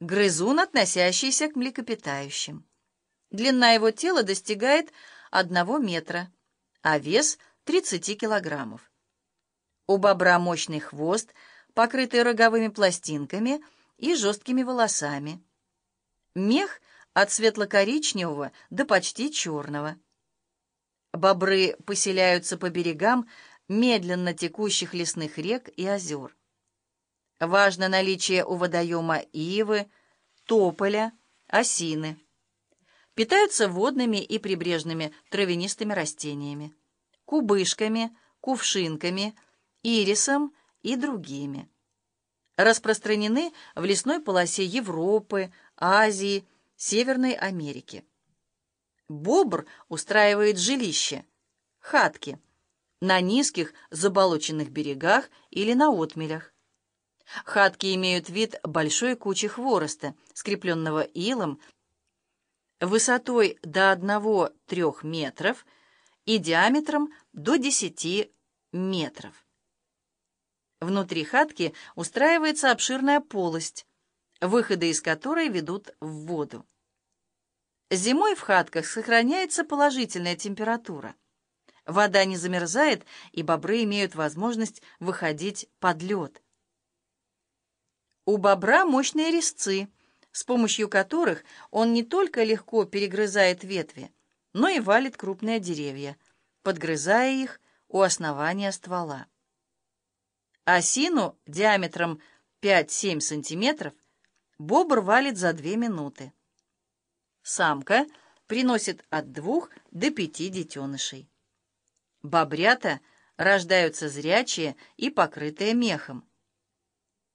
Грызун, относящийся к млекопитающим. Длина его тела достигает 1 метра, а вес 30 килограммов. У бобра мощный хвост, покрытый роговыми пластинками и жесткими волосами. Мех от светло-коричневого до почти черного. Бобры поселяются по берегам медленно текущих лесных рек и озер. Важно наличие у водоема ивы, тополя, осины. Питаются водными и прибрежными травянистыми растениями, кубышками, кувшинками, ирисом и другими. Распространены в лесной полосе Европы, Азии, Северной Америки. Бобр устраивает жилище, хатки, на низких заболоченных берегах или на отмелях. Хатки имеют вид большой кучи хвороста, скрепленного илом, высотой до 1-3 метров и диаметром до 10 метров. Внутри хатки устраивается обширная полость, выходы из которой ведут в воду. Зимой в хатках сохраняется положительная температура. Вода не замерзает, и бобры имеют возможность выходить под лед. У бобра мощные резцы, с помощью которых он не только легко перегрызает ветви, но и валит крупные деревья, подгрызая их у основания ствола. Осину диаметром 5-7 см бобр валит за 2 минуты. Самка приносит от 2 до 5 детенышей. Бобрята рождаются зрячие и покрытые мехом.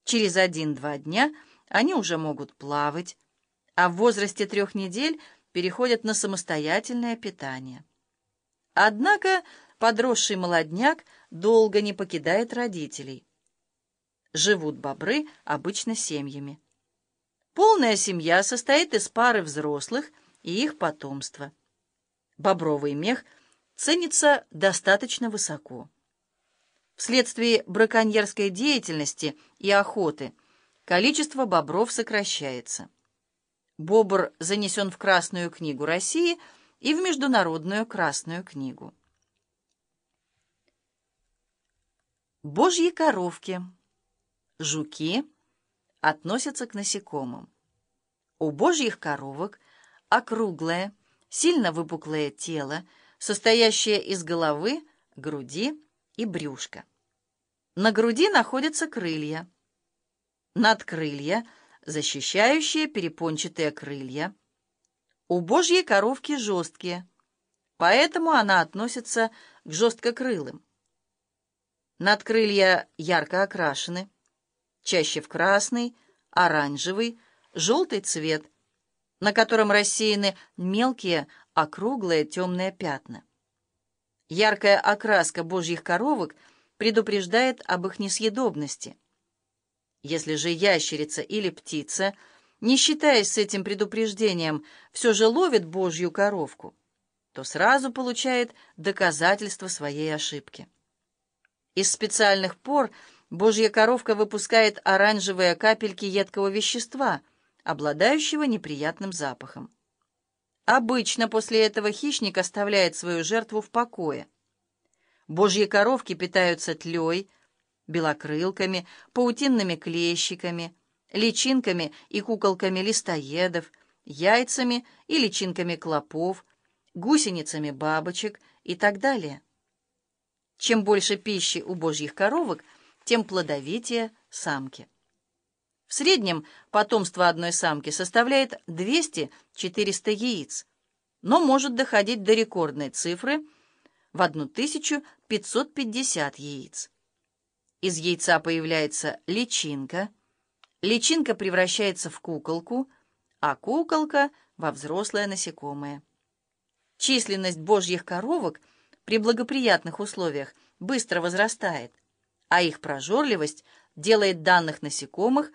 Через один-два дня они уже могут плавать, а в возрасте трех недель переходят на самостоятельное питание. Однако подросший молодняк долго не покидает родителей. Живут бобры обычно семьями. Полная семья состоит из пары взрослых и их потомства. Бобровый мех ценится достаточно высоко. Вследствие браконьерской деятельности и охоты количество бобров сокращается. Бобр занесен в Красную книгу России и в Международную Красную книгу. Божьи коровки, жуки относятся к насекомым. У божьих коровок округлое, сильно выпуклое тело, состоящее из головы, груди и брюшка. На груди находятся крылья. Надкрылья, защищающие перепончатые крылья. У божьей коровки жесткие, поэтому она относится к жесткокрылым. Надкрылья ярко окрашены, чаще в красный, оранжевый, желтый цвет, на котором рассеяны мелкие, округлые темные пятна. Яркая окраска божьих коровок – предупреждает об их несъедобности. Если же ящерица или птица, не считаясь с этим предупреждением, все же ловит божью коровку, то сразу получает доказательство своей ошибки. Из специальных пор божья коровка выпускает оранжевые капельки едкого вещества, обладающего неприятным запахом. Обычно после этого хищник оставляет свою жертву в покое. Божьи коровки питаются тлей, белокрылками, паутинными клещиками, личинками и куколками листоедов, яйцами и личинками клопов, гусеницами бабочек и так далее. Чем больше пищи у божьих коровок, тем плодовитее самки. В среднем потомство одной самки составляет 200-400 яиц, но может доходить до рекордной цифры – в 1550 яиц. Из яйца появляется личинка, личинка превращается в куколку, а куколка — во взрослое насекомое. Численность божьих коровок при благоприятных условиях быстро возрастает, а их прожорливость делает данных насекомых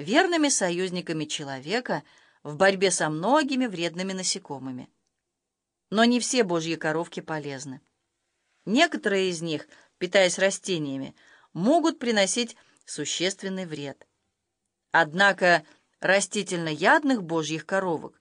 верными союзниками человека в борьбе со многими вредными насекомыми. Но не все божьи коровки полезны. Некоторые из них, питаясь растениями, могут приносить существенный вред. Однако растительноядных божьих коровок.